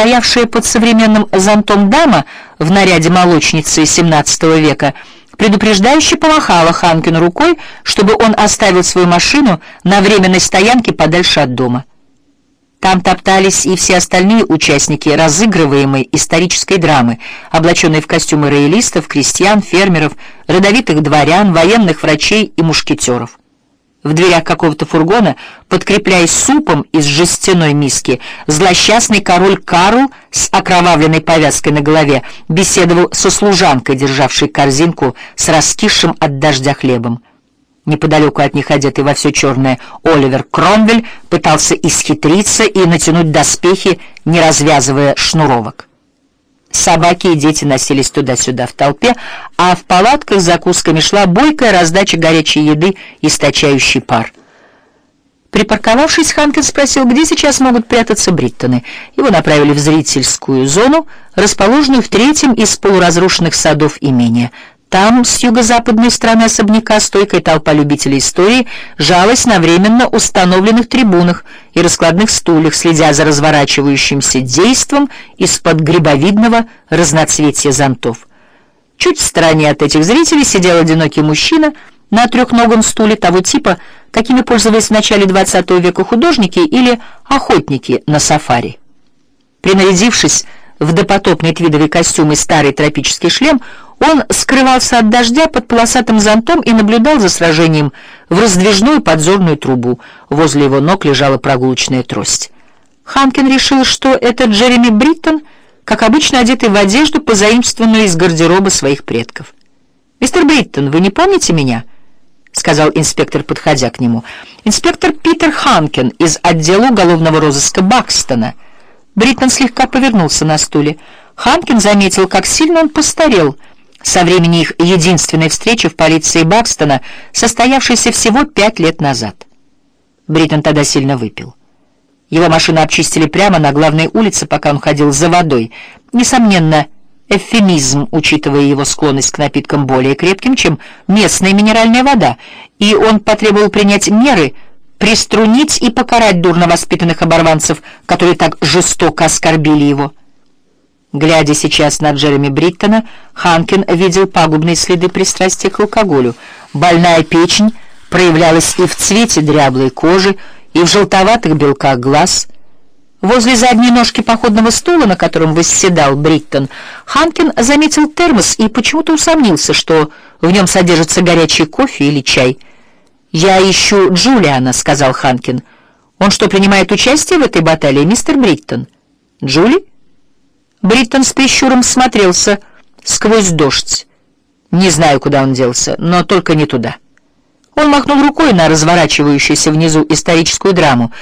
Стоявшая под современным зонтом дама в наряде молочницы XVII века предупреждающе помахала Ханкину рукой, чтобы он оставил свою машину на временной стоянке подальше от дома. Там топтались и все остальные участники разыгрываемой исторической драмы, облаченные в костюмы роялистов, крестьян, фермеров, родовитых дворян, военных врачей и мушкетеров. В дверях какого-то фургона, подкрепляясь супом из жестяной миски, злосчастный король Карл с окровавленной повязкой на голове беседовал со служанкой, державшей корзинку с раскисшим от дождя хлебом. Неподалеку от них одетый во все черное Оливер Кромвель пытался исхитриться и натянуть доспехи, не развязывая шнуровок. Собаки и дети носились туда-сюда в толпе, а в палатках за кусками шла бойкая раздача горячей еды, источающей пар. Припарковавшись, Ханкин спросил, где сейчас могут прятаться Бриттоны. Его направили в зрительскую зону, расположенную в третьем из полуразрушенных садов имения. Там, с юго-западной стороны особняка, стойкая толпа любителей истории жалась на временно установленных трибунах и раскладных стульях, следя за разворачивающимся действом из-под грибовидного разноцветия зонтов. Чуть в стороне от этих зрителей сидел одинокий мужчина на трехногом стуле того типа, какими пользовались в начале XX века художники или охотники на сафари. Принарядившись в допотопный твидовый костюм и старый тропический шлем, он скрывался от дождя под полосатым зонтом и наблюдал за сражением в раздвижную подзорную трубу. Возле его ног лежала прогулочная трость. Ханкин решил, что это Джереми Бриттон, как обычно одетый в одежду, позаимствованную из гардероба своих предков. «Мистер Бриттон, вы не помните меня?» — сказал инспектор, подходя к нему. «Инспектор Питер Ханкин из отдела уголовного розыска Бакстона». Бриттон слегка повернулся на стуле. Ханкин заметил, как сильно он постарел — со времени их единственной встречи в полиции Бакстона, состоявшейся всего пять лет назад. Бриттон тогда сильно выпил. Его машину обчистили прямо на главной улице, пока он ходил за водой. Несомненно, эвфемизм, учитывая его склонность к напиткам более крепким, чем местная минеральная вода, и он потребовал принять меры, приструнить и покарать дурно воспитанных оборванцев, которые так жестоко оскорбили его. Глядя сейчас на Джереми Бриттона, Ханкин видел пагубные следы пристрастия к алкоголю. Больная печень проявлялась и в цвете дряблой кожи, и в желтоватых белках глаз. Возле задней ножки походного стула, на котором восседал Бриттон, Ханкин заметил термос и почему-то усомнился, что в нем содержится горячий кофе или чай. «Я ищу Джулиана», — сказал Ханкин. «Он что, принимает участие в этой баталии, мистер Бриттон?» «Джули?» Бриттон с прищуром всмотрелся сквозь дождь. Не знаю, куда он делся, но только не туда. Он махнул рукой на разворачивающуюся внизу историческую драму.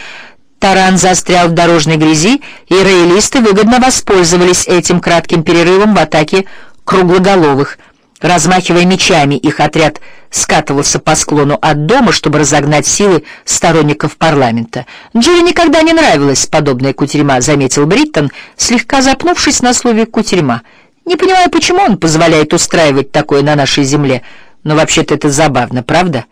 Таран застрял в дорожной грязи, и роялисты выгодно воспользовались этим кратким перерывом в атаке круглоголовых — Размахивая мечами, их отряд скатывался по склону от дома, чтобы разогнать силы сторонников парламента. Джули никогда не нравилась подобная кутерьма, заметил Бриттон, слегка запнувшись на слове «кутерьма». Не понимаю, почему он позволяет устраивать такое на нашей земле, но вообще-то это забавно, правда?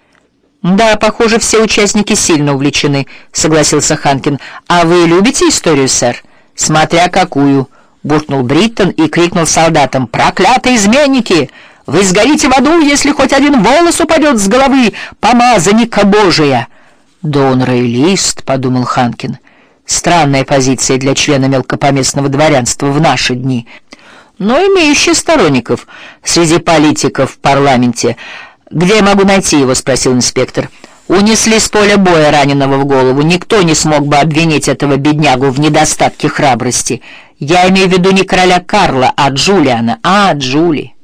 Да, похоже, все участники сильно увлечены, согласился Ханкин. А вы любите историю, сэр? Смотря какую, буркнул Бриттон и крикнул солдатам: "Проклятые изменники!" Вы сгорите в аду, если хоть один волос упадет с головы помазанника Божия. Дон роялист, подумал Ханкин. Странная позиция для члена мелкопоместного дворянства в наши дни, но имеющая сторонников среди политиков в парламенте. Где я могу найти его, спросил инспектор. Унесли с поля боя раненого в голову. Никто не смог бы обвинить этого беднягу в недостатке храбрости. Я имею в виду не короля Карла, а Джулиана. А, Джули.